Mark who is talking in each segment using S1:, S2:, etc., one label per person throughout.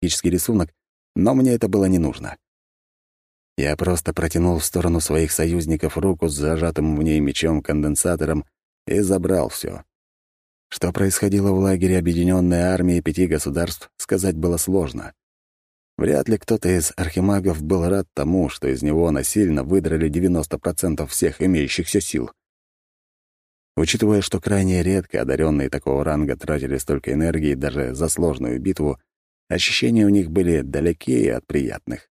S1: магический рисунок, но мне это было не нужно. Я просто протянул в сторону своих союзников руку с зажатым в ней мечом-конденсатором и забрал все. Что происходило в лагере Объединенной армии пяти государств, сказать было сложно. Вряд ли кто-то из архимагов был рад тому, что из него насильно выдрали 90% всех имеющихся сил. Учитывая, что крайне редко одаренные такого ранга тратили столько энергии даже за сложную битву, ощущения у них были далеки от приятных.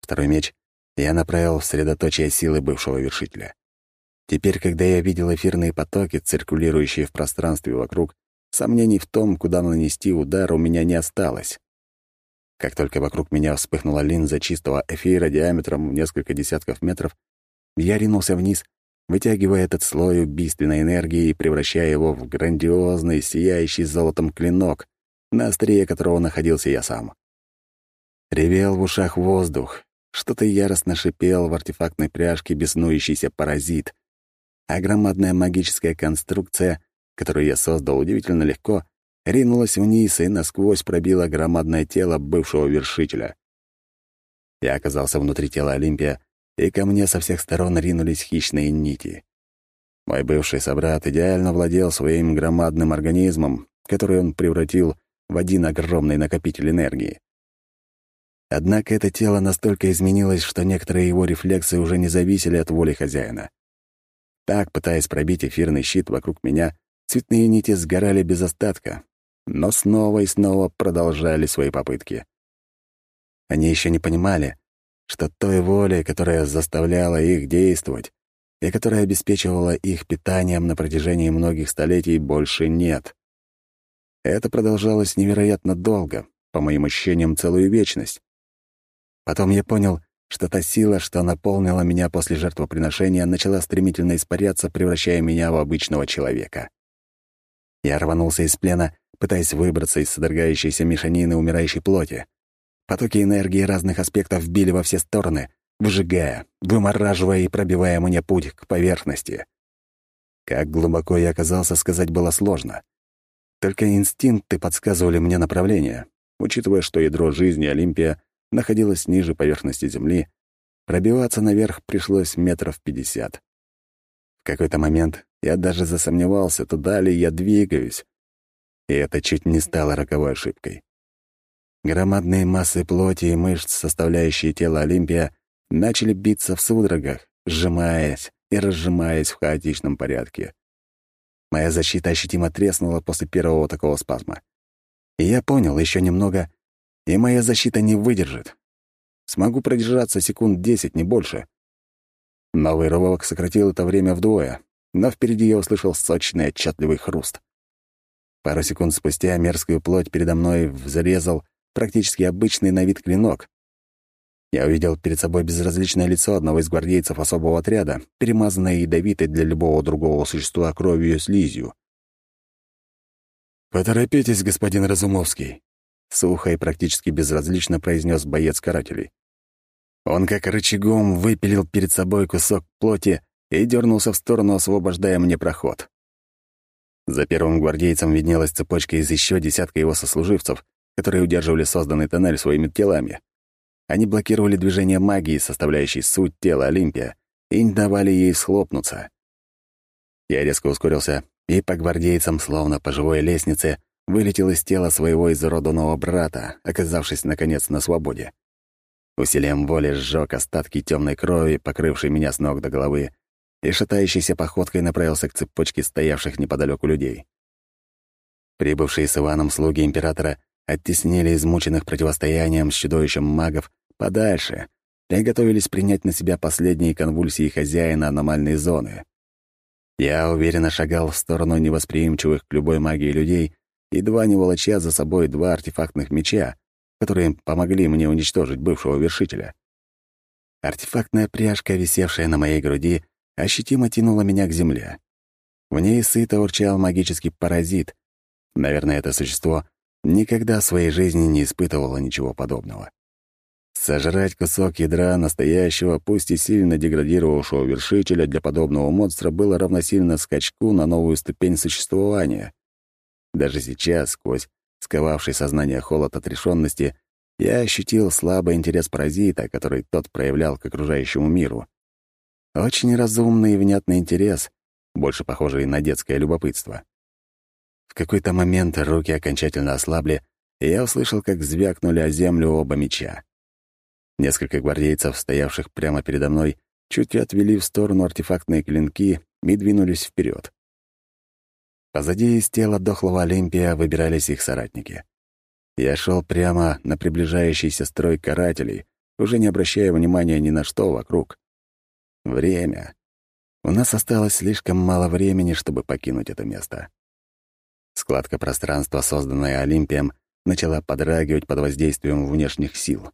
S1: Второй меч я направил в средоточие силы бывшего вершителя. Теперь, когда я видел эфирные потоки, циркулирующие в пространстве вокруг, сомнений в том, куда нанести удар, у меня не осталось. Как только вокруг меня вспыхнула линза чистого эфира диаметром в несколько десятков метров, я ринулся вниз, вытягивая этот слой убийственной энергии и превращая его в грандиозный, сияющий золотом клинок, на острие которого находился я сам. Ревел в ушах воздух, что-то яростно шипел в артефактной пряжке беснующийся паразит, а громадная магическая конструкция, которую я создал удивительно легко, ринулась вниз и насквозь пробила громадное тело бывшего вершителя. Я оказался внутри тела Олимпия, и ко мне со всех сторон ринулись хищные нити. Мой бывший собрат идеально владел своим громадным организмом, который он превратил в один огромный накопитель энергии. Однако это тело настолько изменилось, что некоторые его рефлексы уже не зависели от воли хозяина. Так, пытаясь пробить эфирный щит вокруг меня, цветные нити сгорали без остатка, но снова и снова продолжали свои попытки. Они еще не понимали, что той воли, которая заставляла их действовать и которая обеспечивала их питанием на протяжении многих столетий, больше нет. Это продолжалось невероятно долго, по моим ощущениям, целую вечность. Потом я понял, что та сила, что наполнила меня после жертвоприношения, начала стремительно испаряться, превращая меня в обычного человека. Я рванулся из плена, пытаясь выбраться из содрогающейся мешанины умирающей плоти. Потоки энергии разных аспектов били во все стороны, выжигая, вымораживая и пробивая мне путь к поверхности. Как глубоко я оказался, сказать было сложно. Только инстинкты подсказывали мне направление, учитывая, что ядро жизни Олимпия находилась ниже поверхности земли, пробиваться наверх пришлось метров пятьдесят. В какой-то момент я даже засомневался, туда ли я двигаюсь, и это чуть не стало роковой ошибкой. Громадные массы плоти и мышц, составляющие тело Олимпия, начали биться в судорогах, сжимаясь и разжимаясь в хаотичном порядке. Моя защита ощутимо треснула после первого такого спазма. И я понял еще немного, и моя защита не выдержит. Смогу продержаться секунд десять, не больше. Новый рывок сократил это время вдвое, но впереди я услышал сочный отчетливый хруст. Пару секунд спустя мерзкую плоть передо мной взрезал практически обычный на вид клинок. Я увидел перед собой безразличное лицо одного из гвардейцев особого отряда, перемазанное ядовитой для любого другого существа кровью и слизью. «Поторопитесь, господин Разумовский», сухо и практически безразлично произнес боец карателей. Он как рычагом выпилил перед собой кусок плоти и дернулся в сторону, освобождая мне проход. За первым гвардейцем виднелась цепочка из еще десятка его сослуживцев, которые удерживали созданный тоннель своими телами. Они блокировали движение магии, составляющей суть тела Олимпия, и не давали ей схлопнуться. Я резко ускорился, и по гвардейцам, словно по живой лестнице, вылетел из тела своего изуродованного брата, оказавшись, наконец, на свободе. Усилием воли сжег остатки темной крови, покрывшей меня с ног до головы, и шатающейся походкой направился к цепочке стоявших неподалеку людей. Прибывшие с Иваном слуги императора оттеснили измученных противостоянием с чудовищем магов подальше и готовились принять на себя последние конвульсии хозяина аномальной зоны. Я уверенно шагал в сторону невосприимчивых к любой магии людей, едва не волоча за собой два артефактных меча, которые помогли мне уничтожить бывшего вершителя. Артефактная пряжка, висевшая на моей груди, ощутимо тянула меня к земле. В ней сыто урчал магический паразит. Наверное, это существо никогда в своей жизни не испытывало ничего подобного. Сожрать кусок ядра настоящего, пусть и сильно деградировавшего вершителя для подобного монстра было равносильно скачку на новую ступень существования. Даже сейчас, сквозь сковавший сознание холод отрешенности, я ощутил слабый интерес паразита, который тот проявлял к окружающему миру. Очень разумный и внятный интерес, больше похожий на детское любопытство. В какой-то момент руки окончательно ослабли, и я услышал, как звякнули о землю оба меча. Несколько гвардейцев, стоявших прямо передо мной, чуть отвели в сторону артефактные клинки и двинулись вперед. Позади из тела дохлого Олимпия выбирались их соратники. Я шел прямо на приближающийся строй карателей, уже не обращая внимания ни на что вокруг. Время. У нас осталось слишком мало времени, чтобы покинуть это место. Складка пространства, созданная Олимпием, начала подрагивать под воздействием внешних сил.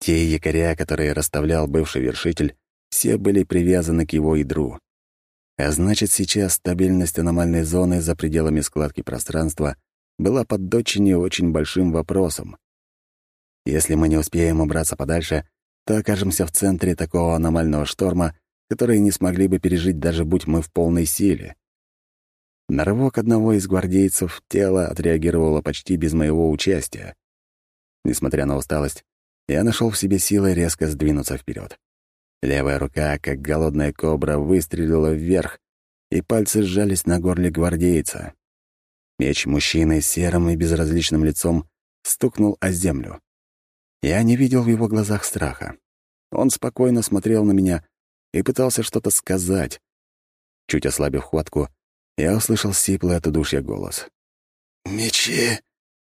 S1: Те якоря, которые расставлял бывший вершитель, все были привязаны к его ядру. А значит, сейчас стабильность аномальной зоны за пределами складки пространства была под очень очень большим вопросом. Если мы не успеем убраться подальше, то окажемся в центре такого аномального шторма, который не смогли бы пережить даже будь мы в полной силе. На рывок одного из гвардейцев тело отреагировало почти без моего участия. Несмотря на усталость, я нашел в себе силы резко сдвинуться вперед. Левая рука, как голодная кобра, выстрелила вверх, и пальцы сжались на горле гвардейца. Меч мужчины с серым и безразличным лицом стукнул о землю. Я не видел в его глазах страха. Он спокойно смотрел на меня и пытался что-то сказать. Чуть ослабив хватку, я услышал сиплый от удушья голос.
S2: «Мечи,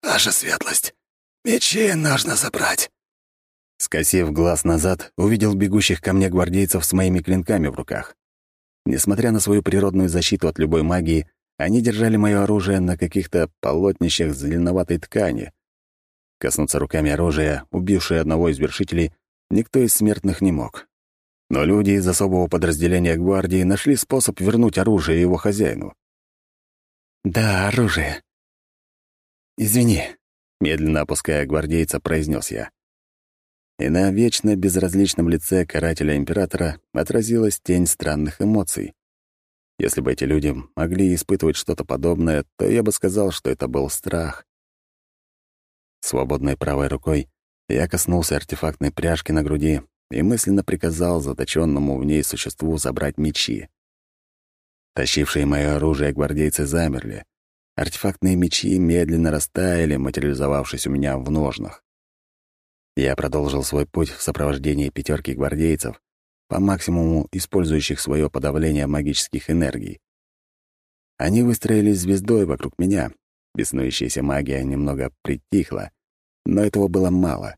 S2: ваша светлость, мечи нужно забрать».
S1: Скосив глаз назад, увидел бегущих ко мне гвардейцев с моими клинками в руках. Несмотря на свою природную защиту от любой магии, они держали мое оружие на каких-то полотнищах зеленоватой ткани. Коснуться руками оружия, убившее одного из вершителей, никто из смертных не мог. Но люди из особого подразделения гвардии нашли способ вернуть оружие его хозяину.
S2: «Да, оружие. Извини», —
S1: медленно опуская гвардейца, произнес я и на вечно безразличном лице карателя императора отразилась тень странных эмоций. Если бы эти люди могли испытывать что-то подобное, то я бы сказал, что это был страх. Свободной правой рукой я коснулся артефактной пряжки на груди и мысленно приказал заточенному в ней существу забрать мечи. Тащившие мое оружие гвардейцы замерли. Артефактные мечи медленно растаяли, материализовавшись у меня в ножнах. Я продолжил свой путь в сопровождении пятерки гвардейцев, по максимуму использующих свое подавление магических энергий. Они выстроились звездой вокруг меня. Беснующаяся магия немного притихла, но этого было мало.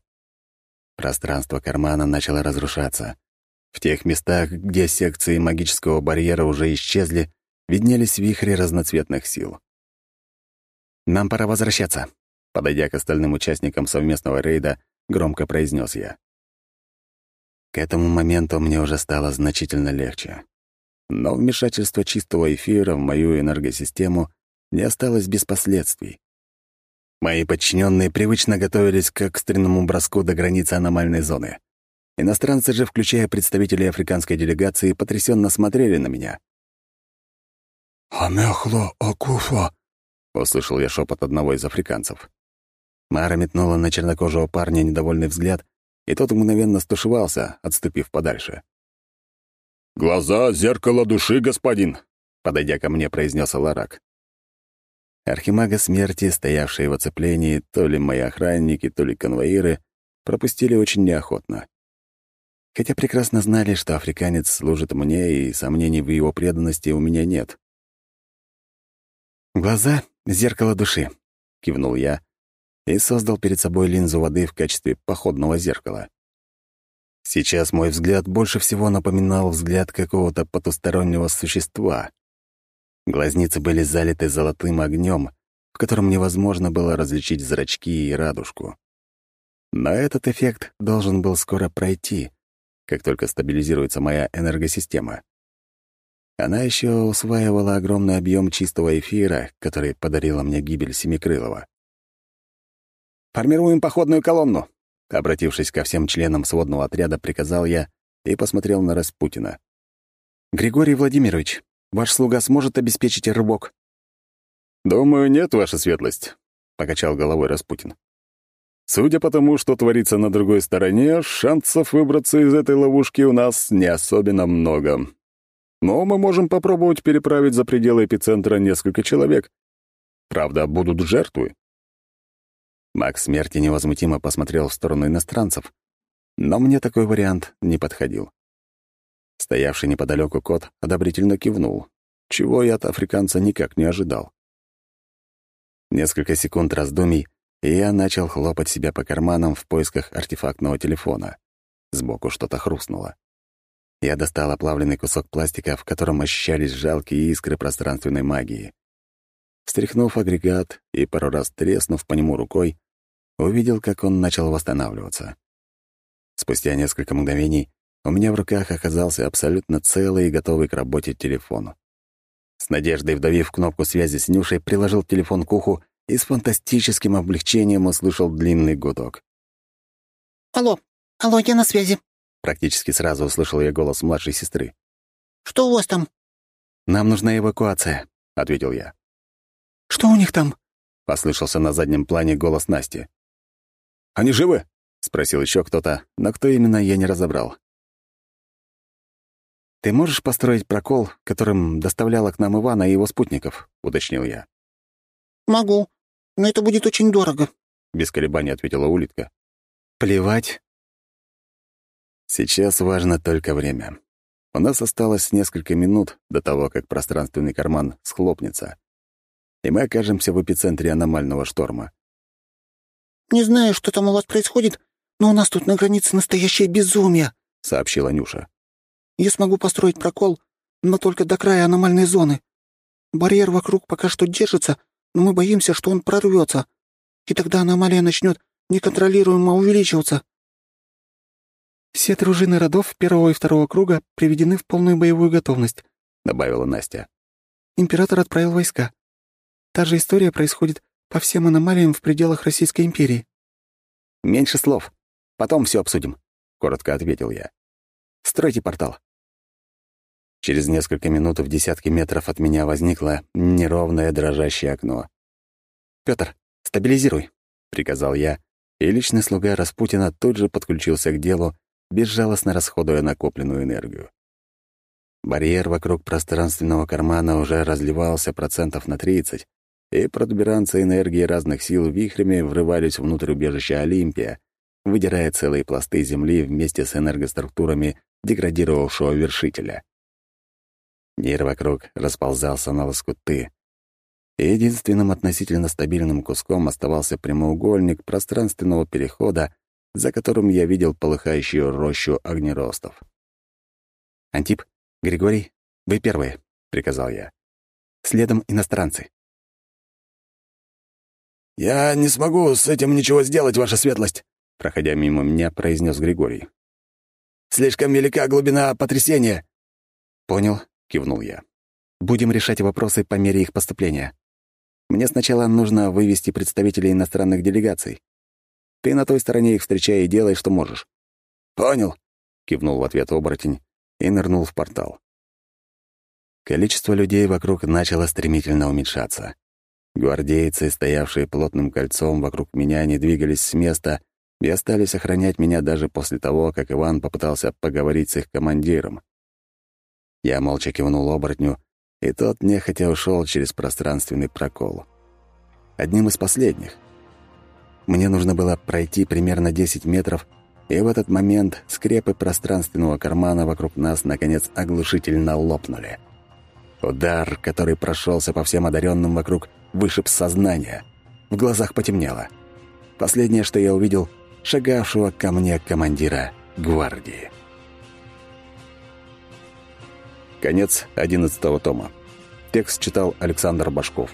S1: Пространство кармана начало разрушаться. В тех местах, где секции магического барьера уже исчезли, виднелись вихри разноцветных сил. «Нам пора возвращаться», — подойдя к остальным участникам совместного рейда, громко произнес я. К этому моменту мне уже стало значительно легче. Но вмешательство чистого эфира в мою энергосистему не осталось без последствий. Мои подчиненные привычно готовились к экстренному броску до границы аномальной зоны. Иностранцы же, включая представителей африканской делегации, потрясенно смотрели на меня.
S2: «Амехло Акуфа!»
S1: — услышал я шепот одного из африканцев. Мара метнула на чернокожего парня недовольный взгляд, и тот мгновенно стушевался, отступив подальше.
S3: «Глаза — зеркало души, господин!» — подойдя ко мне, произнес Аларак.
S1: Архимага смерти, стоявшие в оцеплении, то ли мои охранники, то ли конвоиры, пропустили очень неохотно. Хотя прекрасно знали, что африканец служит мне, и сомнений в его преданности у меня нет. «Глаза — зеркало души», — кивнул я, и создал перед собой линзу воды в качестве походного зеркала. Сейчас мой взгляд больше всего напоминал взгляд какого-то потустороннего существа. Глазницы были залиты золотым огнем, в котором невозможно было различить зрачки и радужку. Но этот эффект должен был скоро пройти, как только стабилизируется моя энергосистема. Она еще усваивала огромный объем чистого эфира, который подарила мне гибель Семикрылова. «Формируем походную колонну!» Обратившись ко всем членам сводного отряда, приказал я и посмотрел на Распутина. «Григорий Владимирович, ваш слуга сможет обеспечить рыбок?»
S3: «Думаю, нет, ваша светлость.
S1: покачал головой Распутин. Судя по тому, что творится на другой стороне, шансов выбраться из этой ловушки у нас не особенно много. Но мы можем попробовать переправить за пределы эпицентра несколько человек. Правда, будут жертвы. Маг смерти невозмутимо посмотрел в сторону иностранцев, но мне такой вариант не подходил. Стоявший неподалеку кот одобрительно кивнул, чего я от африканца никак не ожидал. Несколько секунд раздумий — и я начал хлопать себя по карманам в поисках артефактного телефона. Сбоку что-то хрустнуло. Я достал оплавленный кусок пластика, в котором ощущались жалкие искры пространственной магии. Встряхнув агрегат и пару раз треснув по нему рукой, увидел, как он начал восстанавливаться. Спустя несколько мгновений у меня в руках оказался абсолютно целый и готовый к работе телефон. С надеждой вдавив кнопку связи с Нюшей, приложил телефон к уху и с фантастическим облегчением услышал длинный гудок.
S4: «Алло, алло, я на связи», —
S1: практически сразу услышал я голос младшей сестры.
S4: «Что у вас там?»
S1: «Нам нужна эвакуация», — ответил я.
S4: «Что у них там?»
S1: — послышался на заднем плане голос Насти. «Они живы?» — спросил еще кто-то, но кто именно, я не разобрал. «Ты можешь построить прокол, которым доставляла к нам Ивана и его спутников?» — уточнил я.
S4: «Могу но это будет очень дорого», —
S1: без колебаний ответила улитка. «Плевать. Сейчас важно только время. У нас осталось несколько минут до того, как пространственный карман схлопнется, и мы окажемся в эпицентре аномального шторма.
S4: «Не знаю, что там у вас происходит, но у нас тут на границе настоящее безумие», — сообщила Нюша. «Я смогу построить прокол, но только до края аномальной зоны. Барьер вокруг пока что держится, но мы боимся, что он прорвется, и тогда аномалия начнет неконтролируемо увеличиваться».
S5: «Все дружины родов первого и второго круга приведены в полную боевую готовность», — добавила Настя. «Император отправил войска. Та же история происходит по всем аномалиям в пределах Российской империи».
S1: «Меньше слов. Потом все обсудим», — коротко ответил я. «Стройте портал». Через несколько минут в десятки метров от меня возникло неровное дрожащее окно. «Пётр, стабилизируй», — приказал я, и личный слуга Распутина тут же подключился к делу, безжалостно расходуя накопленную энергию. Барьер вокруг пространственного кармана уже разливался процентов на 30, и протуберанцы энергии разных сил вихрями врывались внутрь убежища Олимпия, выдирая целые пласты земли вместе с энергоструктурами деградировавшего вершителя. Мир вокруг расползался на лоскуты. И единственным относительно стабильным куском оставался прямоугольник пространственного перехода, за которым я видел полыхающую рощу огнеростов. «Антип, Григорий, вы первые», — приказал я. «Следом иностранцы».
S2: «Я не смогу с этим ничего сделать, ваша светлость», — проходя мимо меня, произнес Григорий. «Слишком велика глубина потрясения».
S1: «Понял кивнул я. «Будем решать вопросы по мере их поступления. Мне сначала нужно вывести представителей иностранных делегаций. Ты на той стороне их встречай и делай, что можешь».
S2: «Понял», —
S1: кивнул в ответ оборотень и нырнул в портал. Количество людей вокруг начало стремительно уменьшаться. Гвардейцы, стоявшие плотным кольцом вокруг меня, не двигались с места и остались охранять меня даже после того, как Иван попытался поговорить с их командиром. Я молча кивнул оборотню, и тот нехотя ушел через пространственный прокол. Одним из последних. Мне нужно было пройти примерно 10 метров, и в этот момент скрепы пространственного кармана вокруг нас, наконец, оглушительно лопнули. Удар, который прошелся по всем одаренным вокруг, вышиб сознание. В глазах потемнело. Последнее, что я увидел, шагавшего ко мне командира гвардии. Конец 11 тома. Текст читал Александр Башков.